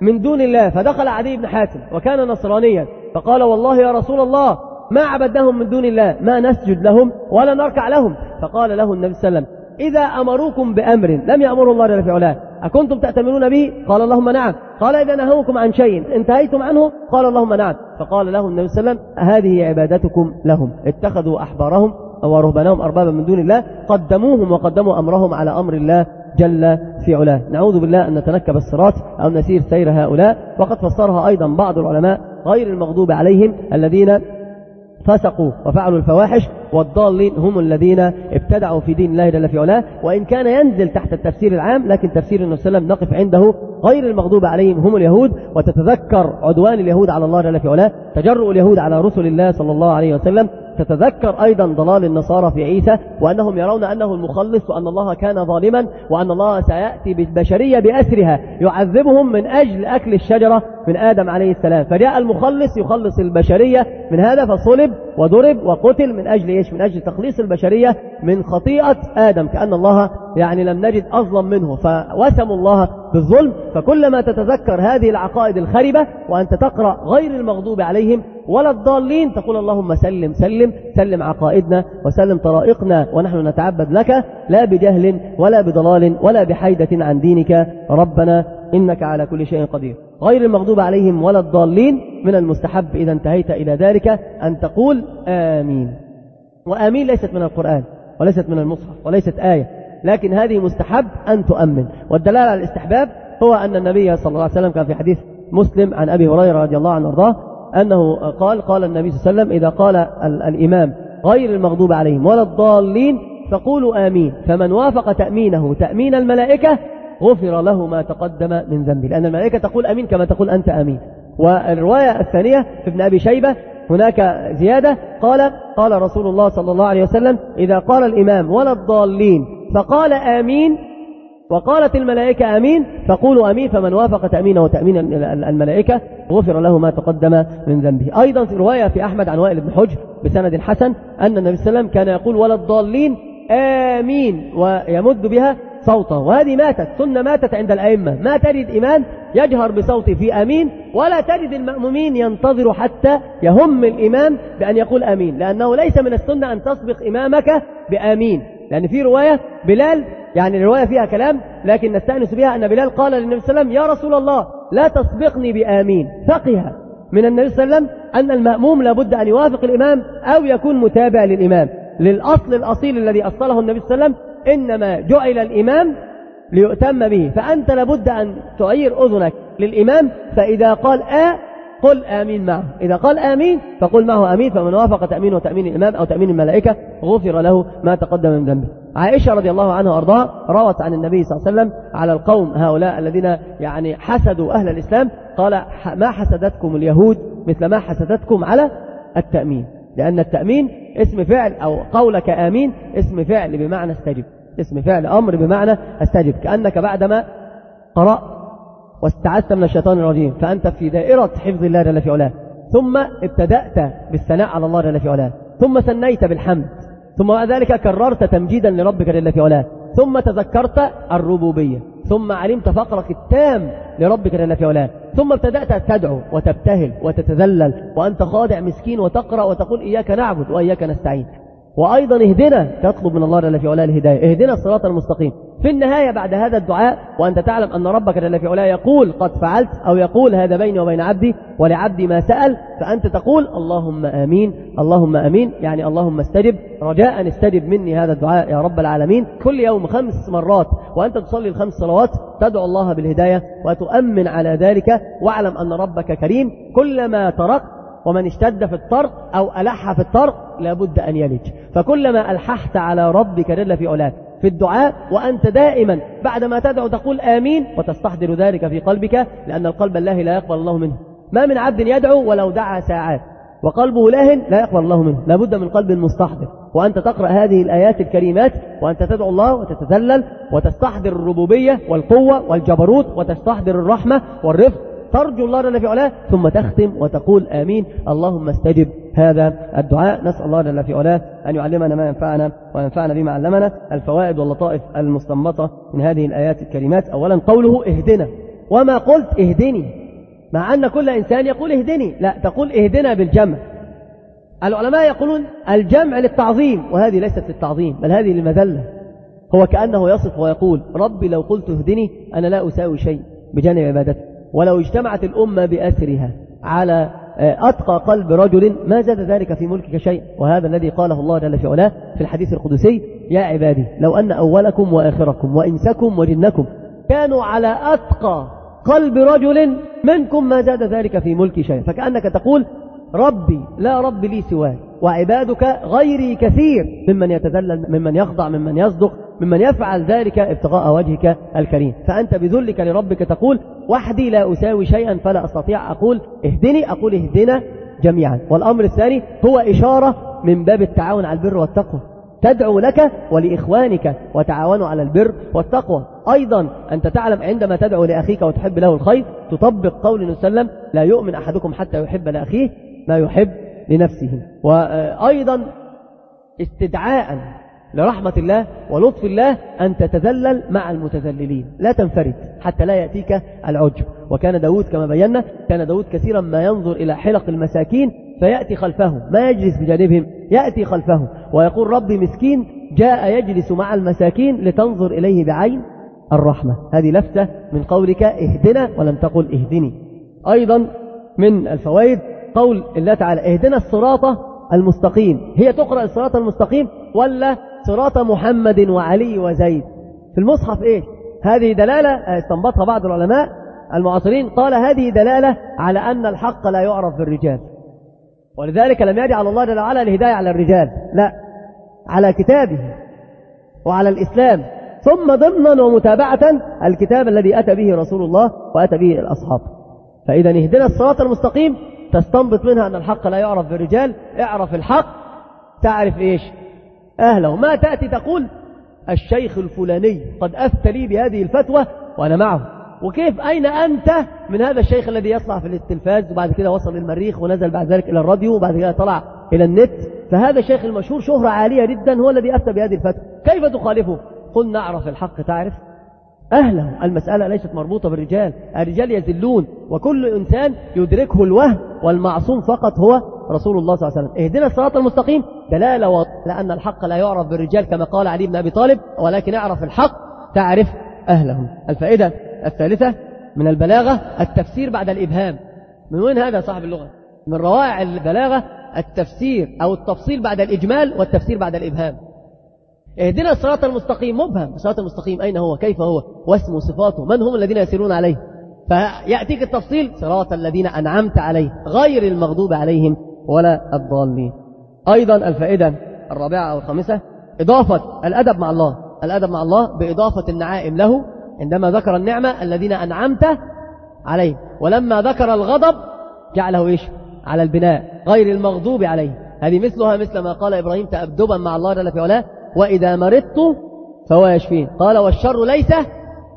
من دون الله فدخل عدي بن حاتم وكان نصرانيا فقال والله يا رسول الله ما عبدناهم من دون الله ما نسجد لهم ولا نركع لهم. فقال له النبي صلى الله عليه وسلم إذا أمروكم بأمر لم يأمر الله جل في علاه أكنتم تأتمرون به؟ قال اللهم نعم. قال إذا نهوكم عن شيء انتهيتم عنه؟ قال اللهم نعم. فقال له النبي صلى الله عليه وسلم هذه عبادتكم لهم؟ اتخذوا أحبارهم ورهبانهم أربابا من دون الله قدموهم وقدموا أمرهم على أمر الله. جل في علاه. نعوذ بالله أن نتنكب الصراط أو نسير سير هؤلاء. وقد فسرها أيضا بعض العلماء غير المغضوب عليهم الذين فسقوا وفعلوا الفواحش والضالين هم الذين ابتدعوا في دين الله جل في علاه. وإن كان ينزل تحت التفسير العام لكن تفسير النبي صلى الله عليه وسلم نقف عنده غير المغضوب عليهم هم اليهود. وتتذكر عدوان اليهود على الله جل في علاه تجرؤ اليهود على رسل الله صلى الله عليه وسلم تتذكر أيضا ضلال النصارى في عيسى وأنهم يرون أنه المخلص وأن الله كان ظالما وأن الله سيأتي بالبشرية بأسرها يعذبهم من أجل أكل الشجرة من آدم عليه السلام. فجاء المخلص يخلص البشرية من هذا فصلب وضرب وقتل من أجل إيش؟ من أجل تخليص البشرية من خطيئة آدم كأن الله يعني لم نجد أظلم منه. فوسموا الله بالظلم. فكلما تتذكر هذه العقائد الخربة وأنت تقرأ غير المغضوب عليهم ولا الضالين تقول اللهم سلم سلم سلم عقائدنا وسلم طرائقنا ونحن نتعبد لك لا بجهل ولا بضلال ولا بحيدة عن دينك. ربنا إنك على كل شيء قدير. غير المغضوب عليهم ولا الضالين من المستحب إذا انتهيت إلى ذلك أن تقول آمين. وآمين ليست من القرآن وليست من المصحف وليست آية لكن هذه مستحب أن تؤمن. والدلالة على الاستحباب هو أن النبي صلى الله عليه وسلم كان في حديث مسلم عن أبي هريرة رضي الله عنه وارضاه أنه قال قال النبي صلى الله عليه وسلم إذا قال الإمام غير المغضوب عليهم ولا الضالين فقولوا آمين. فمن وافق تأمينه تأمين الملائكة غفر له ما تقدم من ذنبه. لأن الملائكة تقول أمين كما تقول أنت أمين. والرواية الثانية في ابن أبي شيبة هناك زيادة. قال قال رسول الله صلى الله عليه وسلم إذا قال الإمام ولا الضالين فقال آمين وقالت الملائكة آمين فقولوا أمين فمن وافق تأمينه وتأمين الملائكة غفر له ما تقدم من ذنبه. أيضا في رواية في أحمد عن وائل بن حجر بسند حسن أن النبي صلى الله عليه وسلم كان يقول ولا الضالين آمين ويمد بها صوته. وهذه ماتت. سنة ماتت عند الأئمة. ما تجد إمام يجهر بصوته في أمين ولا تجد المأمومين ينتظر حتى يهم الإمام بأن يقول أمين. لأنه ليس من السنة أن تسبق إمامك بآمين. لأن في رواية بلال يعني الرواية فيها كلام لكن نستأنس بها أن بلال قال للنبي صلى الله عليه وسلم يا رسول الله لا تسبقني بآمين. فقها من النبي صلى الله عليه وسلم أن المأموم لابد أن يوافق الإمام أو يكون متابع للإمام. للأصل الأصيل الذي أصله النبي صلى الله عليه وسلم إنما جعل الإمام ليؤتم به. فأنت لابد أن تعير أذنك للإمام فإذا قال آ قل آمين معه. إذا قال آمين فقل معه آمين فمن وافق تأمينه وتأمين الإمام أو تأمين الملائكة غفر له ما تقدم من ذنبه. عائشة رضي الله عنها وأرضاها روت عن النبي صلى الله عليه وسلم على القوم هؤلاء الذين يعني حسدوا أهل الإسلام. قال ما حسدتكم اليهود مثل ما حسدتكم على التأمين. لأن التأمين اسم فعل أو قولك آمين اسم فعل بمعنى استجب. اسم فعل أمر بمعنى استجب. كأنك بعدما قرأت واستعذت من الشيطان الرجيم فأنت في دائرة حفظ الله جل في علاه. ثم ابتدأت بالثناء على الله جل في علاه. ثم ثنيت بالحمد. ثم بعد ذلك كررت تمجيدا لربك جل في علاه. ثم تذكرت الربوبية. ثم علمت فقرك التام لربك جل في علاه. ثم ابتدأت تدعو وتبتهل وتتذلل وأنت خاضع مسكين وتقرأ وتقول إياك نعبد وإياك نستعين. وأيضا اهدنا تطلب من الله جل في علاه الهداية. اهدنا الصراط المستقيم. في النهاية بعد هذا الدعاء وأنت تعلم أن ربك جل في علاه يقول قد فعلت أو يقول هذا بيني وبين عبدي ولعبدي ما سأل. فأنت تقول اللهم آمين اللهم آمين. يعني اللهم استجب. رجاء استجب مني هذا الدعاء يا رب العالمين. كل يوم خمس مرات وأنت تصلي الخمس صلوات تدعو الله بالهداية وتؤمن على ذلك واعلم أن ربك كريم. كلما تركت ومن اشتد في الطرق أو ألح في الطرق لابد أن يلج. فكلما ألححت على ربك جل في علاه في الدعاء وأنت دائما بعدما تدعو تقول آمين وتستحضر ذلك في قلبك لأن القلب الله لا يقبل الله منه. ما من عبد يدعو ولو دعا ساعات. وقلبه لاهن لا يقبل الله منه. لابد من قلب مستحضر. وأنت تقرأ هذه الآيات الكريمات وأنت تدعو الله وتتذلل وتستحضر الربوبية والقوة والجبروت وتستحضر الرحمة والرفق ترجو الله جل في علاه ثم تختم وتقول آمين. اللهم استجب. هذا الدعاء. نسأل الله جل في علاه أن يعلمنا ما ينفعنا وينفعنا بما علمنا. الفوائد واللطائف المستنبطة من هذه الآيات الكريمات. أولا قوله اهدنا. وما قلت اهدني. مع أن كل إنسان يقول اهدني. لا تقول اهدنا بالجمع. العلماء يقولون الجمع للتعظيم. وهذه ليست للتعظيم بل هذه للمذلة. هو كأنه يصف ويقول ربي لو قلت اهدني أنا لا أساوي شيء. بجانب عبادتك ولو اجتمعت الأمة بأسرها على أتقى قلب رجل ما زاد ذلك في ملكك شيء. وهذا الذي قاله الله جل في علاه في الحديث القدسي يا عبادي لو أن أولكم وآخركم وإنسكم وجنكم كانوا على أتقى قلب رجل منكم ما زاد ذلك في ملك شيء. فكأنك تقول ربي لا رب لي سواك وعبادك غيري كثير ممن يتذلل ممن يخضع ممن يصدق. ممن يفعل ذلك ابتغاء وجهك الكريم. فأنت بذلك لربك تقول وحدي لا أساوي شيئا فلا أستطيع. أقول اهدني. أقول اهدنا جميعا. والأمر الثاني هو إشارة من باب التعاون على البر والتقوى. تدعو لك ولإخوانك وتعاونوا على البر والتقوى. أيضا أنت تعلم عندما تدعو لأخيك وتحب له الخير تطبق قول النبي وسلم لا يؤمن أحدكم حتى يحب لأخيه ما يحب لنفسه. وأيضا استدعاء لرحمة الله ولطف الله أن تتذلل مع المتذللين. لا تنفرد حتى لا يأتيك العجب. وكان داود كما بينا كان داود كثيرا ما ينظر إلى حلق المساكين فيأتي خلفهم ما يجلس بجانبهم يأتي خلفهم ويقول ربي مسكين جاء يجلس مع المساكين لتنظر إليه بعين الرحمة. هذه لفتة من قولك اهدنا ولم تقل اهدني. أيضا من الفوائد قول الله تعالى اهدنا الصراط المستقيم. هي تقرأ الصراط المستقيم ولا صراط محمد وعلي وزيد. في المصحف إيه؟ هذه دلالة استنبطها بعض العلماء المعاصرين. قال هذه دلالة على أن الحق لا يعرف بالرجال ولذلك لم يجعل الله جل وعلا الهداية على الرجال. لا على كتابه وعلى الإسلام. ثم ضمنا ومتابعة الكتاب الذي أتى به رسول الله وأتى به الأصحاب. فإذا اهدنا الصراط المستقيم. تستنبط منها أن الحق لا يعرف بالرجال اعرف الحق. تعرف إيش؟ أهله. ما تأتي تقول الشيخ الفلاني قد أفتى لي بهذه الفتوى وأنا معه. وكيف؟ أين أنت من هذا الشيخ الذي يطلع في التلفاز وبعد كده وصل للمريخ ونزل بعد ذلك إلى الراديو وبعد كده طلع إلى النت؟ فهذا الشيخ المشهور شهرة عالية جدا هو الذي أفتى بهذه الفتوى. كيف تخالفه؟ قل نعرف الحق تعرف؟ أهله. المسألة ليست مربوطة بالرجال. الرجال يزلون وكل إنسان يدركه الوهم والمعصوم فقط هو رسول الله صلى الله عليه وسلم. اهدنا الصراط المستقيم. دلالة و... لأن الحق لا يعرف بالرجال كما قال علي بن أبي طالب ولكن اعرف الحق تعرف أهله. الفائدة الثالثة من البلاغة التفسير بعد الإبهام. من وين هذا صاحب اللغة؟ من روائع البلاغة التفسير أو التفصيل بعد الإجمال والتفسير بعد الإبهام. اهدنا الصراط المستقيم. مبهم. الصراط المستقيم أين هو؟ كيف هو؟ واسمه صفاته من هم الذين يسيرون عليه؟ فيأتيك التفصيل. صراط الذين أنعمت عليه. غير المغضوب عليهم. ولا الضالين. أيضا الفائدة الرابعة أو الخامسة إضافة الأدب مع الله. الأدب مع الله بإضافة النعائم له عندما ذكر النعمة الذين أنعمت عليه. ولما ذكر الغضب جعله إيش؟ على البناء غير المغضوب عليه. هذه مثلها مثل ما قال إبراهيم تأدبا مع الله جل في علاه. وإذا مرضت فهو يشفين. قال والشر ليس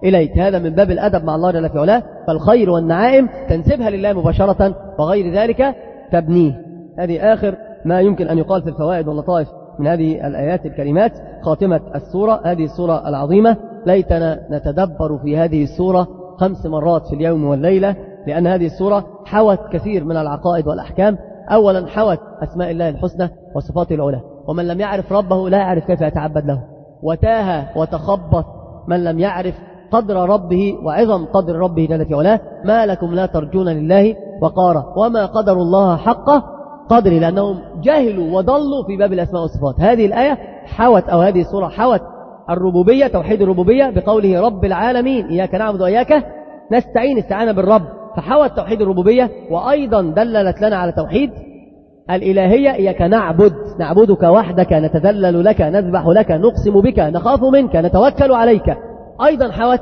إليك. هذا من باب الأدب مع الله جل في علاه. فالخير والنعائم تنسبها لله مباشرة وغير ذلك تبنيه. هذه آخر ما يمكن أن يقال في الفوائد واللطائف من هذه الآيات الكريمات خاتمة السورة هذه السورة العظيمة. ليتنا نتدبر في هذه السورة خمس مرات في اليوم والليلة لأن هذه السورة حوت كثير من العقائد والأحكام. أولا حوت أسماء الله الحسنى وصفاته العلى. ومن لم يعرف ربه لا يعرف كيف يتعبد له. وتاه وتخبط من لم يعرف قدر ربه وعظم قدر ربه جل في علاه. ما لكم لا ترجون لله وقارا. وما قدر الله حقه قدر لأنهم جهلوا وضلوا في باب الأسماء والصفات. هذه الآية حوت أو هذه السورة حوت الربوبية توحيد الربوبية بقوله رب العالمين إياك نعبد وإياك نستعين استعانة بالرب. فحوت توحيد الربوبية وأيضا دللت لنا على توحيد الإلهية إياك نعبد نعبدك وحدك نتذلل لك نذبح لك نقسم بك نخاف منك نتوكل عليك. أيضا حوت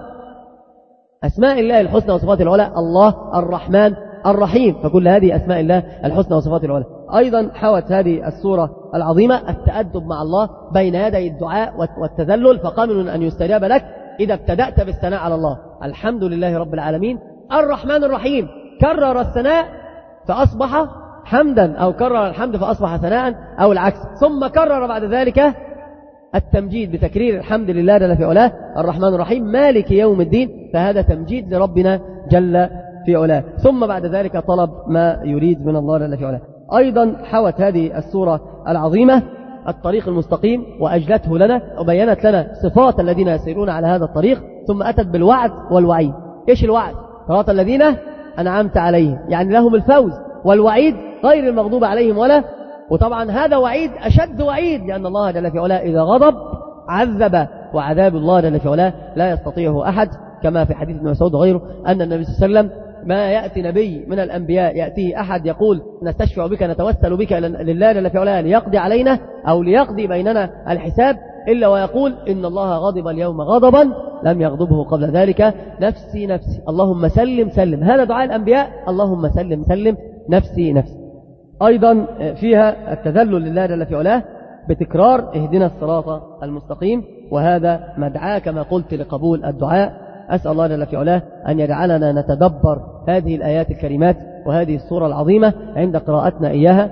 أسماء الله الحسنى وصفات العلى الله الرحمن الرحيم. فكل هذه أسماء الله الحسنى وصفات العلى أيضا حوت هذه السورة العظيمة التأدب مع الله بين يدي الدعاء والتذلل فقامل أن يستجاب لك إذا ابتدأت بالثناء على الله. الحمد لله رب العالمين. الرحمن الرحيم. كرر الثناء فأصبح حمدا أو كرر الحمد فأصبح ثناء أو العكس. ثم كرر بعد ذلك التمجيد بتكرير الحمد لله جل في علاه. الرحمن الرحيم. مالك يوم الدين. فهذا تمجيد لربنا جل في علاه. ثم بعد ذلك طلب ما يريد من الله جل في علاه. أيضا حوت هذه السورة العظيمة الطريق المستقيم وأجلته لنا وبينت لنا صفات الذين يسيرون على هذا الطريق ثم أتت بالوعد والوعيد إيش الوعد؟ صراط الذين أنعمت عليهم يعني لهم الفوز والوعيد غير المغضوب عليهم ولا وطبعا هذا وعيد أشد وعيد لأن الله جل في علاه إذا غضب عذب وعذاب الله جل في علاه لا يستطيعه أحد كما في حديث ابن مسعود وغيره أن النبي صلى الله عليه وسلم ما يأتي نبي من الأنبياء يأتيه أحد يقول نستشفع بك نتوسل بك لله جل في علاه ليقضي علينا أو ليقضي بيننا الحساب إلا ويقول إن الله غضب اليوم غضبا لم يغضبه قبل ذلك. نفسي نفسي. اللهم سلم سلم. هذا دعاء الأنبياء اللهم سلم سلم. نفسي نفسي. أيضا فيها التذلل لله جل في علاه بتكرار اهدنا الصراط المستقيم وهذا مدعاة كما قلت لقبول الدعاء. أسأل الله جل في علاه أن يجعلنا نتدبر هذه الآيات الكريمات وهذه الصورة العظيمة عند قراءتنا إياها.